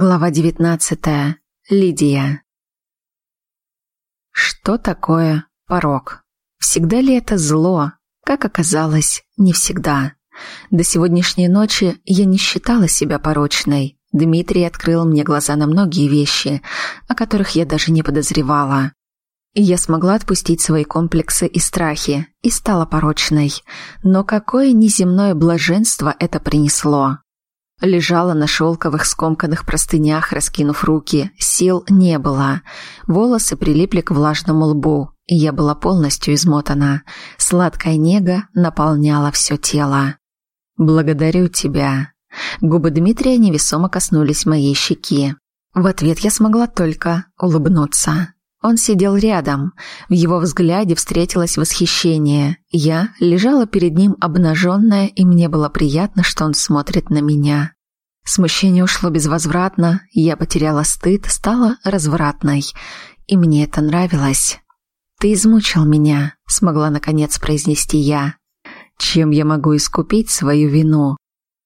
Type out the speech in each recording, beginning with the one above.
Глава девятнадцатая. Лидия. Что такое порог? Всегда ли это зло? Как оказалось, не всегда. До сегодняшней ночи я не считала себя порочной. Дмитрий открыл мне глаза на многие вещи, о которых я даже не подозревала. И я смогла отпустить свои комплексы и страхи, и стала порочной. Но какое неземное блаженство это принесло. Лежала на шелковых скомканных простынях, раскинув руки. Сил не было. Волосы прилипли к влажному лбу, я была полностью измотана. Сладкая нега наполняла все тело. «Благодарю тебя». Губы Дмитрия невесомо коснулись моей щеки. В ответ я смогла только улыбнуться. Он сидел рядом. В его взгляде встретилось восхищение. Я лежала перед ним обнаженная, и мне было приятно, что он смотрит на меня. Смущение ушло безвозвратно, я потеряла стыд, стала развратной. И мне это нравилось. «Ты измучил меня», — смогла наконец произнести я. «Чем я могу искупить свою вину?»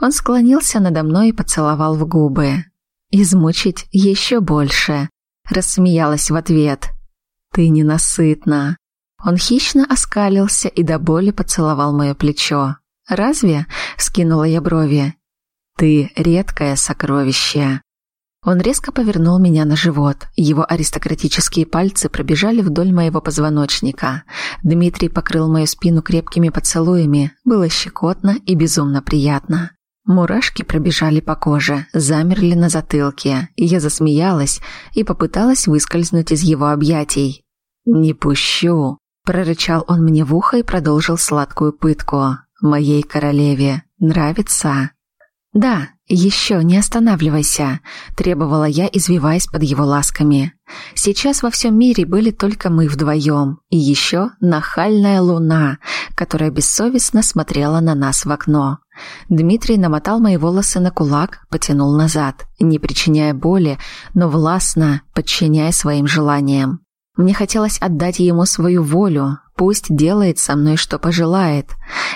Он склонился надо мной и поцеловал в губы. «Измучить еще больше», Рассмеялась в ответ. «Ты ненасытна». Он хищно оскалился и до боли поцеловал мое плечо. «Разве?» — скинула я брови. «Ты редкое сокровище». Он резко повернул меня на живот. Его аристократические пальцы пробежали вдоль моего позвоночника. Дмитрий покрыл мою спину крепкими поцелуями. Было щекотно и безумно приятно. Мурашки пробежали по коже, замерли на затылке, я засмеялась и попыталась выскользнуть из его объятий. «Не пущу!» – прорычал он мне в ухо и продолжил сладкую пытку. «Моей королеве нравится?» «Да, еще не останавливайся», – требовала я, извиваясь под его ласками. Сейчас во всем мире были только мы вдвоем, и еще нахальная луна, которая бессовестно смотрела на нас в окно. Дмитрий намотал мои волосы на кулак, потянул назад, не причиняя боли, но властно подчиняя своим желаниям. Мне хотелось отдать ему свою волю, пусть делает со мной, что пожелает.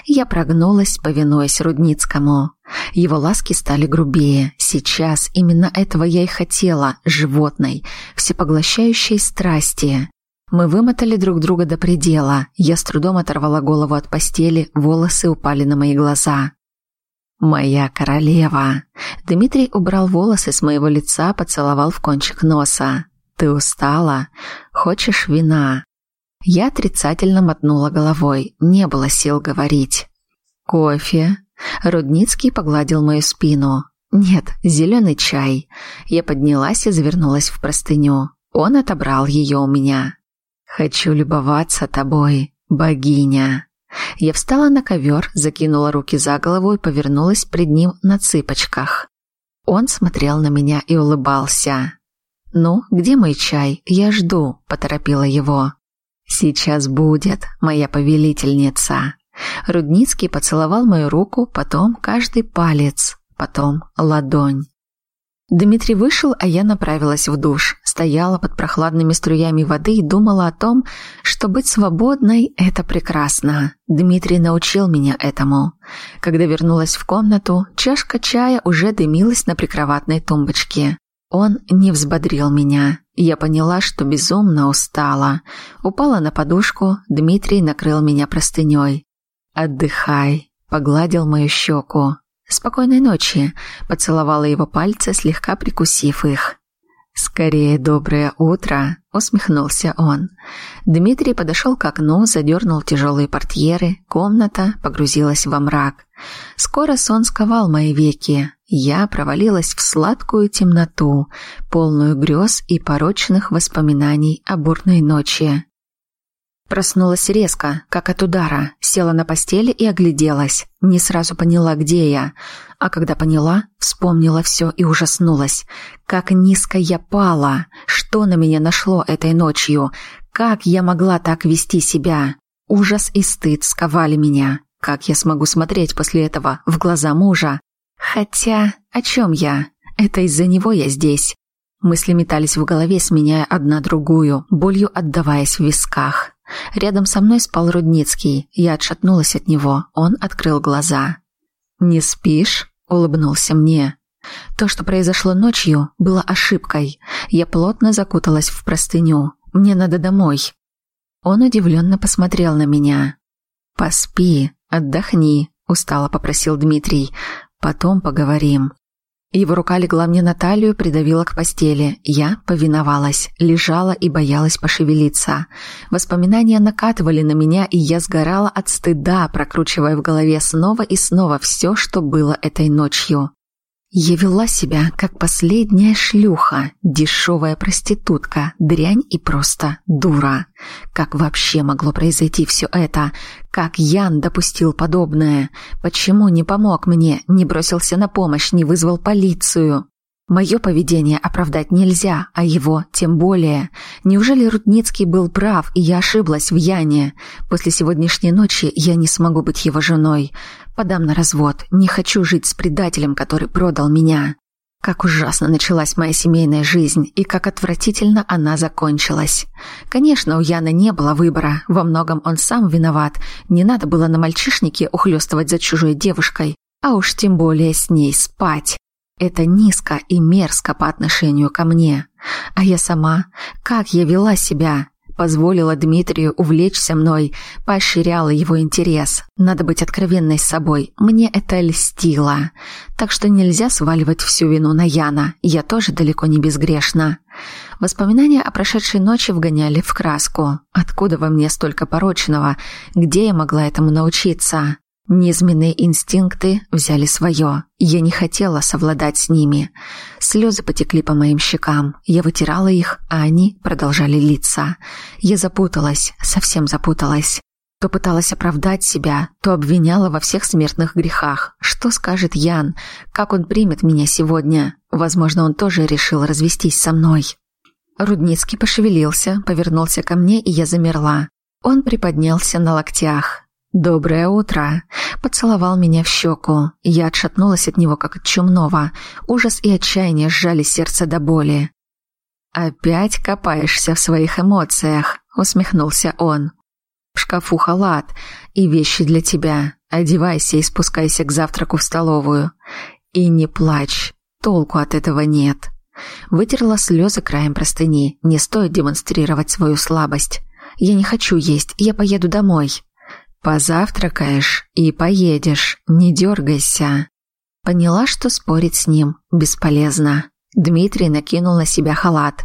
Я прогнулась, повинуясь Рудницкому. Его ласки стали грубее. Сейчас именно этого я и хотела, животной, всепоглощающей страсти. Мы вымотали друг друга до предела. Я с трудом оторвала голову от постели, волосы упали на мои глаза. «Моя королева!» Дмитрий убрал волосы с моего лица, поцеловал в кончик носа. «Ты устала? Хочешь вина?» Я отрицательно мотнула головой. Не было сил говорить. «Кофе?» Рудницкий погладил мою спину. «Нет, зеленый чай». Я поднялась и завернулась в простыню. Он отобрал ее у меня. «Хочу любоваться тобой, богиня». Я встала на ковер, закинула руки за голову и повернулась пред ним на цыпочках. Он смотрел на меня и улыбался. «Ну, где мой чай? Я жду», – поторопила его. «Сейчас будет, моя повелительница». Рудницкий поцеловал мою руку, потом каждый палец, потом ладонь. Дмитрий вышел, а я направилась в душ. Стояла под прохладными струями воды и думала о том, что быть свободной – это прекрасно. Дмитрий научил меня этому. Когда вернулась в комнату, чашка чая уже дымилась на прикроватной тумбочке. Он не взбодрил меня. Я поняла, что безумно устала. Упала на подушку, Дмитрий накрыл меня простыней. «Отдыхай», – погладил мою щеку. «Спокойной ночи», – поцеловала его пальцы, слегка прикусив их. «Скорее доброе утро», – усмехнулся он. Дмитрий подошел к окну, задернул тяжелые портьеры, комната погрузилась во мрак. Скоро сон сковал мои веки. Я провалилась в сладкую темноту, полную грез и порочных воспоминаний о бурной ночи. Проснулась резко, как от удара, села на постели и огляделась. Не сразу поняла, где я. А когда поняла, вспомнила все и ужаснулась. Как низко я пала! Что на меня нашло этой ночью? Как я могла так вести себя? Ужас и стыд сковали меня. Как я смогу смотреть после этого в глаза мужа? Хотя, о чем я? Это из-за него я здесь. Мысли метались в голове, сменяя одна другую, болью отдаваясь в висках. Рядом со мной спал Рудницкий. Я отшатнулась от него. Он открыл глаза. «Не спишь?» – улыбнулся мне. То, что произошло ночью, было ошибкой. Я плотно закуталась в простыню. Мне надо домой. Он удивленно посмотрел на меня. «Поспи, отдохни», – устало попросил Дмитрий. «Потом поговорим». Его рука легла мне на талию, придавила к постели. Я повиновалась, лежала и боялась пошевелиться. Воспоминания накатывали на меня, и я сгорала от стыда, прокручивая в голове снова и снова все, что было этой ночью. Я вела себя, как последняя шлюха, дешевая проститутка, дрянь и просто дура. Как вообще могло произойти все это? Как Ян допустил подобное? Почему не помог мне, не бросился на помощь, не вызвал полицию? Мое поведение оправдать нельзя, а его тем более. Неужели Рудницкий был прав, и я ошиблась в Яне? После сегодняшней ночи я не смогу быть его женой. Подам на развод. Не хочу жить с предателем, который продал меня. Как ужасно началась моя семейная жизнь и как отвратительно она закончилась. Конечно, у Яна не было выбора, во многом он сам виноват. Не надо было на мальчишнике ухлёстывать за чужой девушкой, а уж тем более с ней спать. Это низко и мерзко по отношению ко мне. А я сама, как я вела себя? Позволила Дмитрию увлечься мной, поощряла его интерес. Надо быть откровенной с собой. Мне это льстило. Так что нельзя сваливать всю вину на Яна. Я тоже далеко не безгрешна. Воспоминания о прошедшей ночи вгоняли в краску. Откуда во мне столько порочного? Где я могла этому научиться? Низменные инстинкты взяли свое. Я не хотела совладать с ними. Слезы потекли по моим щекам. Я вытирала их, а они продолжали литься. Я запуталась, совсем запуталась. То пыталась оправдать себя, то обвиняла во всех смертных грехах. Что скажет Ян? Как он примет меня сегодня? Возможно, он тоже решил развестись со мной. Рудницкий пошевелился, повернулся ко мне, и я замерла. Он приподнялся на локтях. «Доброе утро!» Поцеловал меня в щеку. Я отшатнулась от него, как от чумного. Ужас и отчаяние сжали сердце до боли. «Опять копаешься в своих эмоциях», — усмехнулся он. «В шкафу халат и вещи для тебя. Одевайся и спускайся к завтраку в столовую. И не плачь, толку от этого нет». Вытерла слезы краем простыни. Не стоит демонстрировать свою слабость. «Я не хочу есть, я поеду домой». Позавтракаешь и поедешь, не дергайся. Поняла, что спорить с ним бесполезно. Дмитрий накинул на себя халат.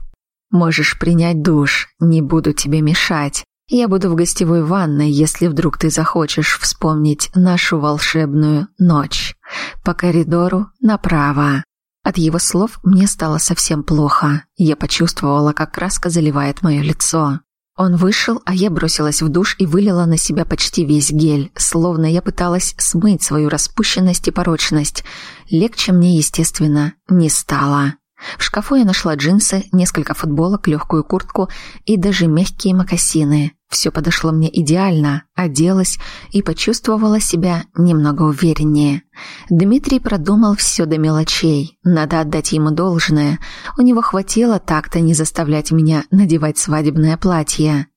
Можешь принять душ, не буду тебе мешать. Я буду в гостевой ванной, если вдруг ты захочешь вспомнить нашу волшебную ночь. По коридору направо. От его слов мне стало совсем плохо. Я почувствовала, как краска заливает мое лицо. Он вышел, а я бросилась в душ и вылила на себя почти весь гель, словно я пыталась смыть свою распущенность и порочность. Легче мне, естественно, не стало. В шкафу я нашла джинсы, несколько футболок, легкую куртку и даже мягкие мокасины. Все подошло мне идеально, оделась и почувствовала себя немного увереннее. Дмитрий продумал все до мелочей. Надо отдать ему должное. У него хватило так-то не заставлять меня надевать свадебное платье.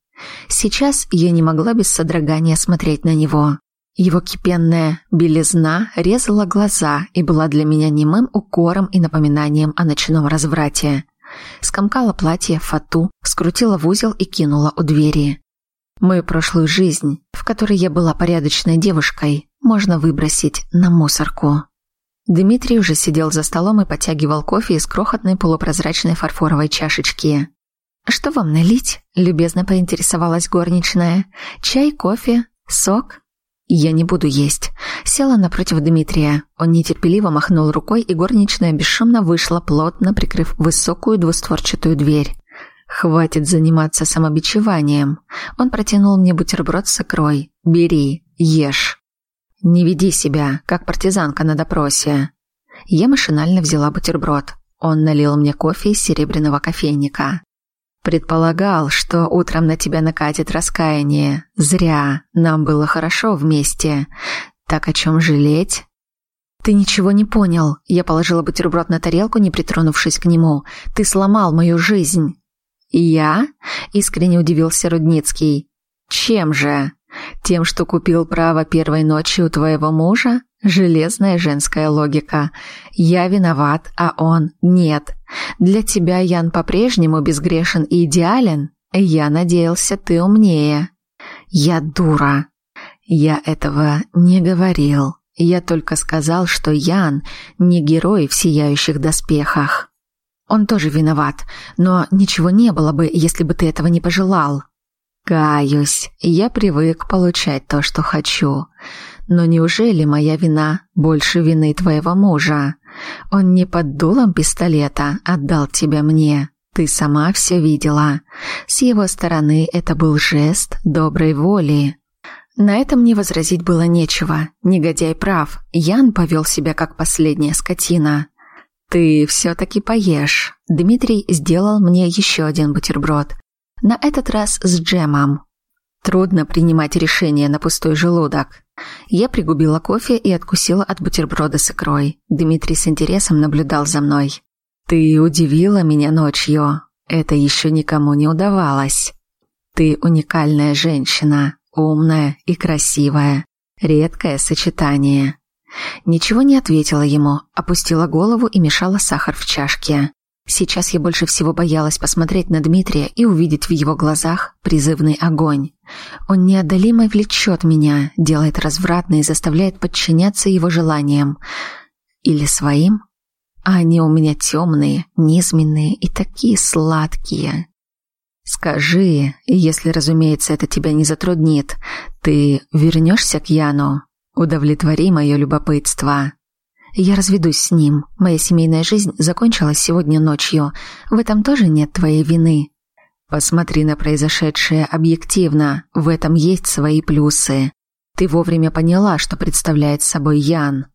Сейчас я не могла без содрогания смотреть на него. Его кипенная белизна резала глаза и была для меня немым укором и напоминанием о ночном разврате. Скомкала платье, фату, скрутила в узел и кинула у двери. Мою прошлую жизнь, в которой я была порядочной девушкой, можно выбросить на мусорку. Дмитрий уже сидел за столом и подтягивал кофе из крохотной полупрозрачной фарфоровой чашечки. «Что вам налить?» – любезно поинтересовалась горничная. «Чай, кофе, сок?» «Я не буду есть». Села напротив Дмитрия. Он нетерпеливо махнул рукой, и горничная бесшумно вышла, плотно прикрыв высокую двустворчатую дверь. «Хватит заниматься самобичеванием». Он протянул мне бутерброд с икрой. «Бери, ешь». «Не веди себя, как партизанка на допросе». Я машинально взяла бутерброд. Он налил мне кофе из серебряного кофейника. Предполагал, что утром на тебя накатит раскаяние. Зря. Нам было хорошо вместе. Так о чем жалеть? Ты ничего не понял. Я положила бутерброд на тарелку, не притронувшись к нему. Ты сломал мою жизнь. Я? Искренне удивился Рудницкий. Чем же? Тем, что купил право первой ночи у твоего мужа? Железная женская логика. Я виноват, а он нет. Для тебя Ян по-прежнему безгрешен и идеален. Я надеялся, ты умнее. Я дура. Я этого не говорил. Я только сказал, что Ян не герой в сияющих доспехах. Он тоже виноват, но ничего не было бы, если бы ты этого не пожелал. Каюсь, я привык получать то, что хочу. Но неужели моя вина больше вины твоего мужа? Он не под дулом пистолета отдал тебя мне. Ты сама все видела. С его стороны это был жест доброй воли. На этом мне возразить было нечего. Негодяй прав. Ян повел себя как последняя скотина. «Ты все-таки поешь». Дмитрий сделал мне еще один бутерброд. На этот раз с джемом. Трудно принимать решение на пустой желудок. Я пригубила кофе и откусила от бутерброда с икрой. Дмитрий с интересом наблюдал за мной. «Ты удивила меня ночью. Это еще никому не удавалось. Ты уникальная женщина, умная и красивая. Редкое сочетание». Ничего не ответила ему, опустила голову и мешала сахар в чашке. Сейчас я больше всего боялась посмотреть на Дмитрия и увидеть в его глазах призывный огонь. Он неодолимо влечет меня, делает развратно и заставляет подчиняться его желаниям. Или своим? А они у меня темные, низменные и такие сладкие. Скажи, если, разумеется, это тебя не затруднит, ты вернешься к Яну? Удовлетвори мое любопытство. Я разведусь с ним. Моя семейная жизнь закончилась сегодня ночью. В этом тоже нет твоей вины. Посмотри на произошедшее объективно. В этом есть свои плюсы. Ты вовремя поняла, что представляет собой Ян.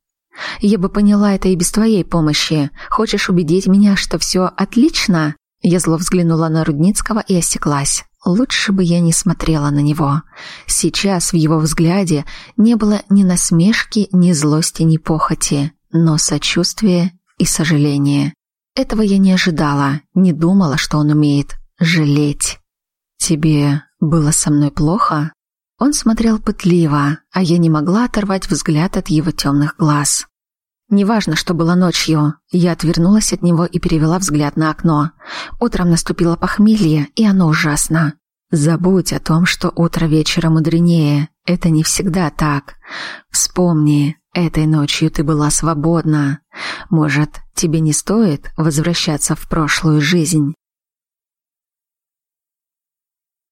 Я бы поняла это и без твоей помощи. Хочешь убедить меня, что все отлично? Я зло взглянула на Рудницкого и осеклась. Лучше бы я не смотрела на него. Сейчас в его взгляде не было ни насмешки, ни злости, ни похоти но сочувствие и сожаление. Этого я не ожидала, не думала, что он умеет жалеть. «Тебе было со мной плохо?» Он смотрел пытливо, а я не могла оторвать взгляд от его темных глаз. Неважно, что было ночью, я отвернулась от него и перевела взгляд на окно. Утром наступило похмелье, и оно ужасно. Забудь о том, что утро вечера мудренее. Это не всегда так. Вспомни, Этой ночью ты была свободна. Может, тебе не стоит возвращаться в прошлую жизнь?